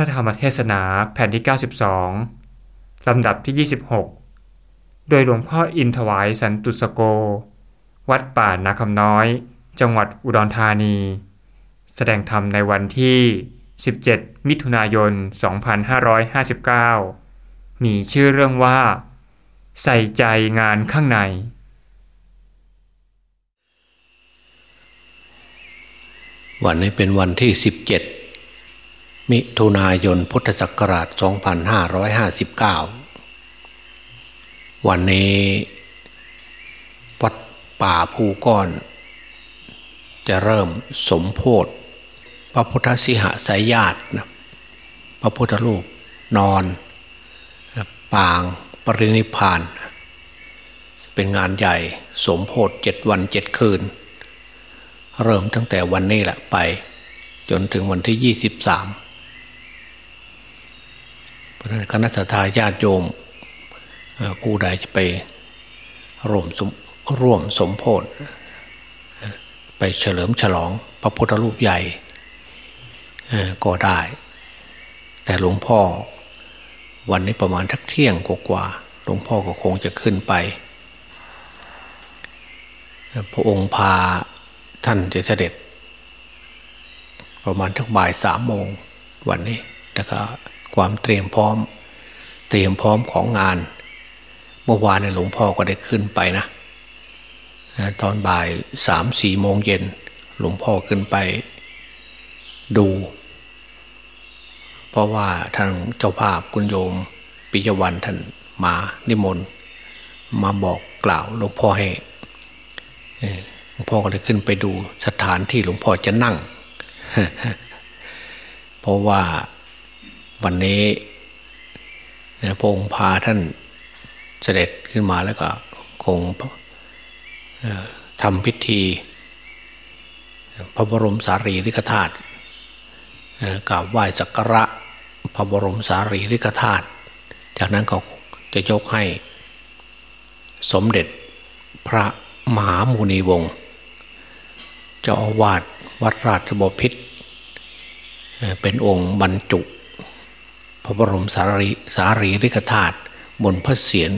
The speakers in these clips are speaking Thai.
ระธรรมเทศนาแผ่นที่ 92 ลำดับที่ 26 โดยหลวงพ่ออินถวายสันตุสโก วัดป่านาคำน้อย จังหวัดอุดรธานี แสดงธรรมในวันที่ 17 มิถุนายน 2559 มีชื่อเรื่องว่า ใส่ใจงานข้างในวันนี้เป็นวันที่ 17 มิถุนายนพุทธศักราช 2559 วันนี้วัดป่าภูก้อน จะเริ่มสมโพธพระพุทธสิหสายญาตินะพระพุทธรูปนอน ปางปรินิพาน เป็นงานใหญ่สมโพธเจ็ดวันเจ็ดคืน เริ่มตั้งแต่วันนี้แหละไป จนถึงวันที่ยี่สิบสาม เพราะนั้นคณะทาญาติโยมผู้ใดจะไปร่วมสมร่วมสมโพธิไปเฉลิมฉลองพระพุทธรูปใหญ่ก็ได้ แต่หลวงพ่อวันนี้ประมาณทักเที่ยงกว่าหลวงพ่อก็คงจะขึ้นไป พระองค์พาท่านจะเสด็จ ประมาณทักบ่ายสามโมงวันนี้แล้วก็ ความเตรียมพร้อม เตรียมพร้อมของงาน เมื่อวานเนี่ยหลวงพ่อก็ได้ขึ้นไปนะ ตอนบ่ายสามสี่โมงเย็นหลวงพ่อขึ้นไปดู เพราะว่าทางเจ้าภาพคุณโยมปิยวันท่านมานิมนต์มาบอกกล่าวหลวงพ่อให้หลวงพ่อก็เลยขึ้นไปดูสถานที่หลวงพ่อจะนั่ง เพราะว่า วันนี้พระองค์พาท่านเสด็จขึ้นมาแล้วก็คงทำพิธี พระบรมสารีริกธาตุกราบไหว้สักการะพระบรมสารีริกธาตุจากนั้นก็จะยกให้สมเด็จพระมหามุนีวงศ์เจ้าอาวาสวัดราชบพิษเป็นองค์บรรจุ ระบรมสารีสารีริกธาตุบนพระเศียร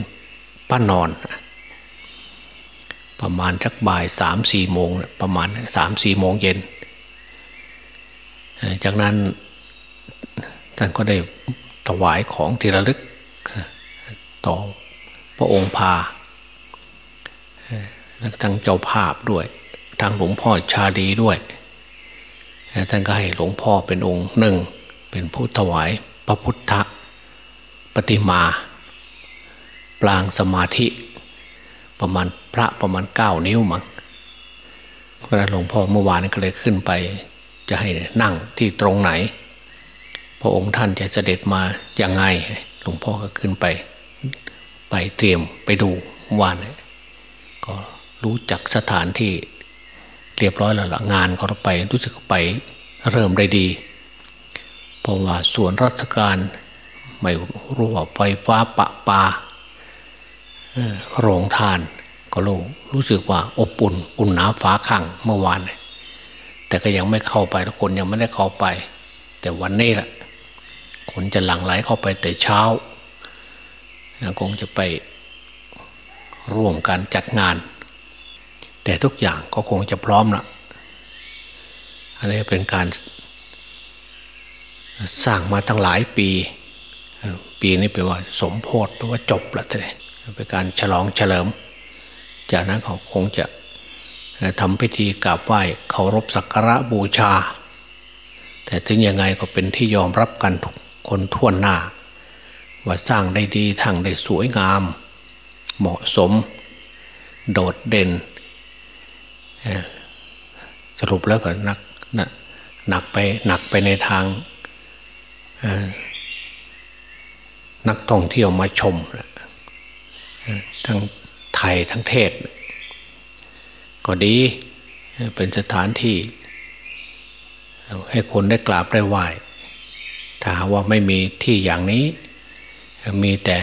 ป้านอน ประมาณสักบ่ายสามสี่โมงประมาณสามสี่โมงเย็น จากนั้นท่านก็ได้ถวายของที่ระลึกต่อพระองค์พาทั้งเจ้าภาพด้วยทางหลวงพ่อชาดีด้วยท่านก็ให้หลวงพ่อเป็นองค์หนึ่ง เป็นผู้ถวาย พระพุทธปฏิมา ปลางสมาธิ ประมาณพระประมาณเก้านิ้วมั้งเพราะหลวงพ่อเมื่อวานก็เลยขึ้นไป จะให้นั่งที่ตรงไหน พระองค์ท่านจะเสด็จมาอย่างไงหลวงพ่อก็ขึ้นไป ไปเตรียมไปดูวานก็รู้จักสถานที่เรียบร้อยแล้วละงานเขาไปรู้สึกไปเริ่มได้ดี เพราะว่าส่วนราชการไม่รู้ว่าไฟฟ้าปะปาโรงทานก็รู้รู้สึกว่าอบอุ่นอุ่นหนาฟ้าขังเมื่อวาน แต่ก็ยังไม่เข้าไปทุกคนยังไม่ได้เข้าไป แต่วันนี้แหละคนจะหลั่งไหลเข้าไปแต่เช้าคงจะไปร่วมการจัดงาน แต่ทุกอย่างก็คงจะพร้อมละอันนี้เป็นการ สร้างมาตั้งหลายปี ปีนี้เป็นว่า สมโพธิแปลว่าจบละทีนี้เป็นการฉลองเฉลิม จากนั้นเขาคงจะทำพิธีกราบไหว้เคารพสักการะบูชา แต่ถึงยังไงก็เป็นที่ยอมรับกันทุกคนทั่วหน้า ว่าสร้างได้ดีทางได้สวยงาม เหมาะสม โดดเด่น สรุปแล้วก็นักหนักไปหนักไปในทาง นักท่องเที่ยวมาชมทั้งไทยทั้งเทศ ก็ดีเป็นสถานที่ ให้คนได้กราบได้ไหว้ถ้าหาว่าไม่มีที่อย่างนี้ มีแต่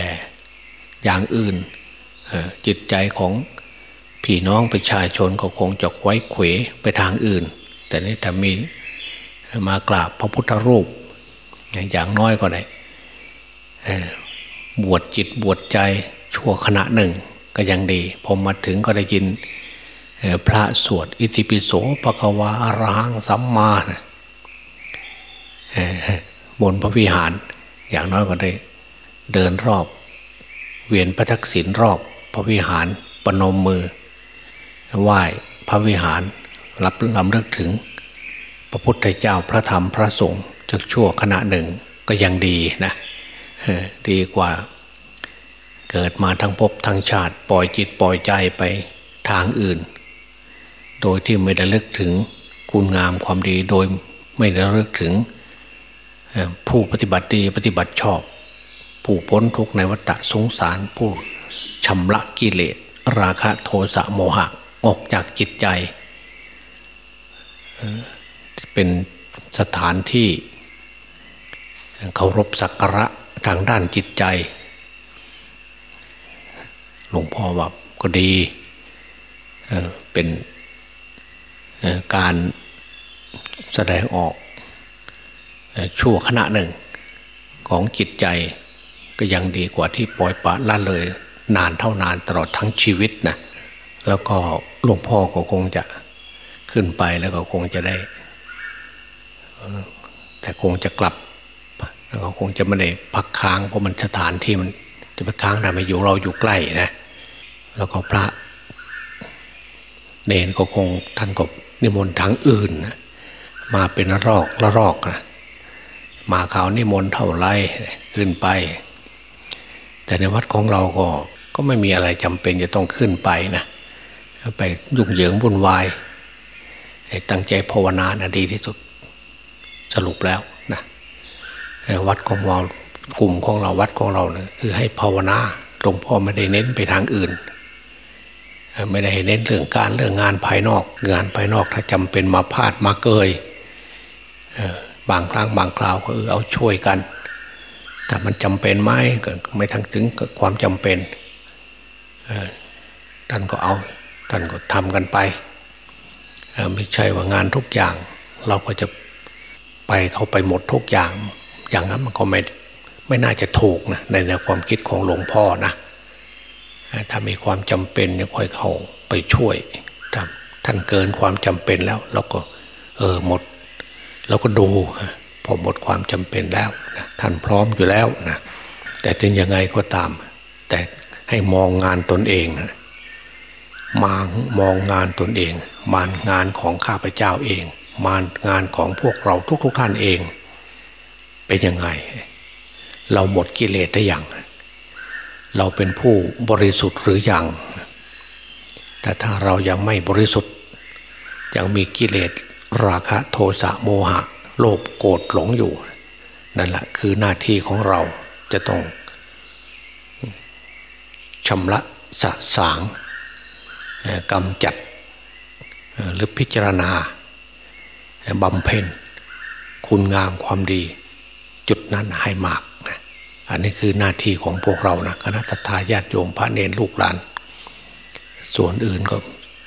อย่างอื่น จิตใจของพี่น้องประชาชนก็คงจะไว้เขวไปทางอื่น แต่นี่ถ้ามีมากราบพระพุทธรูป อย่างน้อยก็ได้บวชจิตบวชใจชั่วขณะหนึ่ง ก็ยังดี พอมาถึงก็ได้ยินพระสวดอิติปิโสปะกวาอรหังสัมมานะบนพระวิหาร อย่างน้อยก็ได้เดินรอบ เวียนพระทักษิณรอบ พระวิหารปนมมือไหว้พระวิหารรับลำเลิกถึง พระพุทธเจ้าพระธรรมพระสงฆ์ จะชั่วขณะหนึ่งก็ยังดีนะดีกว่า เกิดมาทั้งภพทั้งชาติ ปล่อยจิตปล่อยใจไปทางอื่น โดยที่ไม่ได้ลึกถึงคุณงามความดีโดยไม่ได้ลึกถึงผู้ปฏิบัติดีปฏิบัติชอบ ผู้พ้นทุกข์ในวัฏสงสารผู้ชำระกิเลส ราคะโทสะโมหะออกจากจิตใจ เป็นสถานที่ เคารพสักการะทางด้านจิตใจ หลวงพ่อว่าก็ดีเป็นการแสดงออกชั่วขณะหนึ่งของจิตใจก็ยังดีกว่าที่ปล่อยปละละเลย นานเท่านานตลอดทั้งชีวิตนะแล้วก็หลวงพ่อก็คงจะขึ้นไปแล้วก็คงจะได้ แต่คงจะกลับ แล้วก็คงจะไม่ได้พักค้างเพราะมันสถานที่มันจะไปค้างได้ไม่อยู่เราอยู่ใกล้นะ แล้วก็พระเนนก็คงท่านก็นิมนต์ทางอื่นนะมาเป็นระรอกระรอกนะมาข่าวนิมนต์เท่าไรขึ้นไป แต่ในวัดของเราก็ก็ไม่มีอะไรจำเป็นจะต้องขึ้นไปนะไปยุ่งเหยิงวุ่นวายตั้งใจภาวนานะดีที่สุดสรุปแล้ว วัดของเรากลุ่มของเราวัดของเราเนะคือให้ภาวนาหลวงพ่อไม่ได้เน้นไปทางอื่น ไม่ได้เน้นเรื่องการเรื่องงานภายนอก งานภายนอกถ้าจำเป็นมาพาดมาเกยบางครั้งบางคราวก็เอาช่วยกันแต่มันจำเป็นไหมก็ไม่ทั้งถึงความจำเป็นท่านก็เอาท่านก็ทำกันไปไม่ใช่ว่างานทุกอย่าง เราก็จะไปเข้าไปหมดทุกอย่าง อย่างนั้นมันก็ไม่ไม่น่าจะถูกนะในแนวความคิดของหลวงพ่อนะถ้ามีความจำเป็นเนี่ยค่อยเข้าไปช่วยท่านเกินความจำเป็นแล้ว เราก็ เออหมด เราก็ดูพอหมดความจำเป็นแล้วนะท่านพร้อมอยู่แล้วนะแต่ถึงยังไงก็ตาม แต่ให้มองงานตนเองนะมามองงานตนเอง มานงานของข้าพเจ้าเอง มานงานของพวกเราทุกๆทท่านเอง เป็นยังไง เราหมดกิเลสได้อย่าง เราเป็นผู้บริสุทธิ์หรืออยังแต่ถ้าเรายังไม่บริสุทธิ์ ยังมีกิเลสราคะโทสะโมหะ โลภโกรธหลงอยู่ นั่นแหละคือหน้าที่ของเราจะต้องชำระสะสางกำจัดหรือพิจารณาบำเพ็ญคุณงามความดี จุดนั้นให้มากนะอันนี้คือหน้าที่ของพวกเรานะคณะทาญาติโยมพระเนรลูกหลาน ส่วนอื่นก็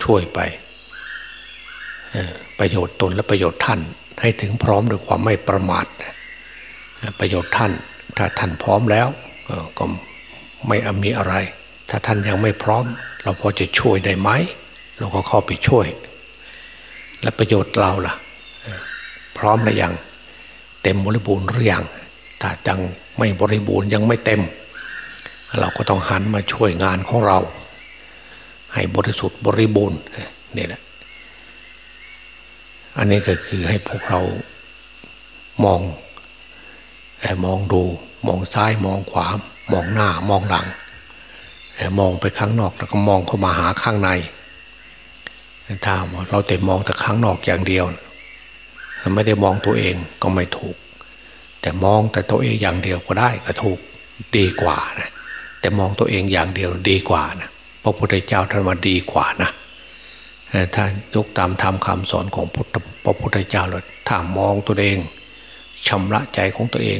ช่วยไป ประโยชน์ตนและประโยชน์ท่าน ให้ถึงพร้อมด้วยความไม่ประมาทประโยชน์ท่าน ถ้าท่านพร้อมแล้วก็ไม่มีอะไร ถ้าท่านยังไม่พร้อม เราพอจะช่วยได้ไหมเราก็เข้าไปช่วย และประโยชน์เราล่ะ พร้อมหรือยัง เต็มบริบูรณ์หรือยังถ้าจังไม่บริบูรณ์ยังไม่เต็ม เราก็ต้องหันมาช่วยงานของเรา ให้บริสุทธิ์บริบูรณ์นี่แหละอันนี้ก็คือให้พวกเรามองมองดูมองซ้ายมองขวามองหน้ามองหลัง มองไปข้างนอกแล้วก็มองเข้ามาหาข้างในถ้าเราแต่มองแต่ข้างนอกอย่างเดียว ไม่ได้มองตัวเองก็ไม่ถูก แต่มองแต่ตัวเองอย่างเดียวก็ได้ก็ถูกดีกว่านะแต่มองตัวเองอย่างเดียวดีกว่านะพระพุทธเจ้าท่านว่าดีกว่านะถ้ายกตามธรรมคำสอนของพระพุทธเจ้าเลยถ้ามองตัวเองชำระใจของตัวเอง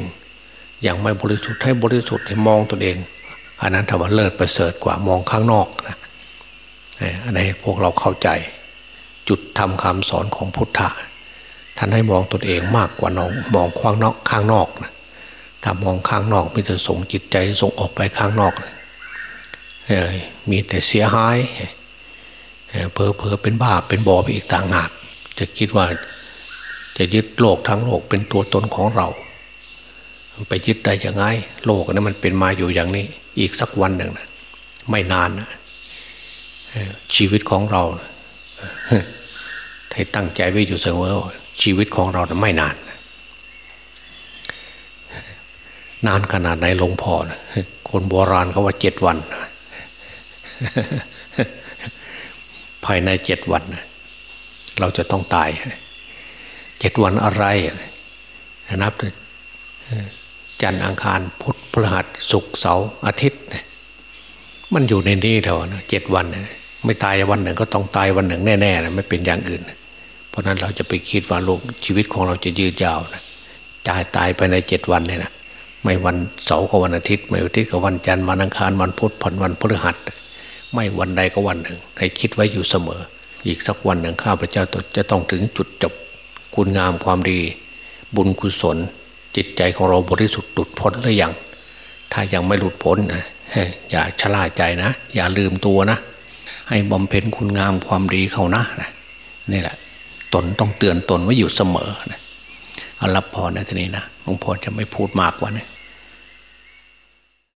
อย่างไม่บริสุทธิ์ให้บริสุทธิ์ให้มองตัวเอง อันนั้นถือว่าเลิศประเสริฐกว่ามองข้างนอกนะอันนี้พวกเราเข้าใจ จุดทำคำสอนของพุทธะ ท่านให้มองตนเองมากกว่าน้องมองข้างนอกข้างนอกนะถ้ามองข้างนอกมิจะส่งจิตใจส่งออกไปข้างนอกมีแต่เสียหายเพอเพอเป็นบ้าเป็นบอไปอีกต่างหาก จะคิดว่าจะยึดโลกทั้งโลกเป็นตัวตนของเรา ไปยึดได้ยังไง โลกนั้นมันเป็นมาอยู่อย่างนี้ อีกสักวันหนึ่งนะไม่นานนะชีวิตของเราให้ตั้งใจไว้อยู่เสมอ ชีวิตของเราไม่นาน นานขนาดไหนหลวงพ่อคนโบราณเขาว่าเจ็ดวัน ภายในเจ็ดวัน เราจะต้องตายเจ็ดวันอะไรนับจันทร์อังคารพุธพฤหัสศุกร์เสาร์อาทิตย์ มันอยู่ในนี้เถอะเจ็ดวัน ไม่ตายวันหนึ่งก็ต้องตายวันหนึ่งแน่ๆนะไม่เป็นอย่างอื่น เพราะนั้นเราจะไปคิดว่าโลกชีวิตของเราจะยืดยาวนะตายตายไปในเจ็ดวันเนี่ยนะไม่วันเสาร์ก็วันอาทิตย์ ไม่วันอาทิตย์ก็วันจันทร์วันอังคารวันพุธผ่อนวันพฤหัส ไม่วันใดก็วันหนึ่ง ให้คิดไว้อยู่เสมอ อีกสักวันหนึ่งข้าพเจ้าจะต้องถึงจุดจบ คุณงามความดี บุญกุศล จิตใจของเราบริสุทธิ์หลุดพ้นหรือยัง ถ้ายังไม่หลุดพ้นนะอย่าชะล่าใจนะ อย่าลืมตัวนะ ให้บำเพ็ญคุณงามความดีเขานะนี่แหละ ตนต้องเตือนตนไว้อยู่เสมอนะเอารับพรในทีนี้นะหลวงพ่อจะไม่พูดมากกว่านะ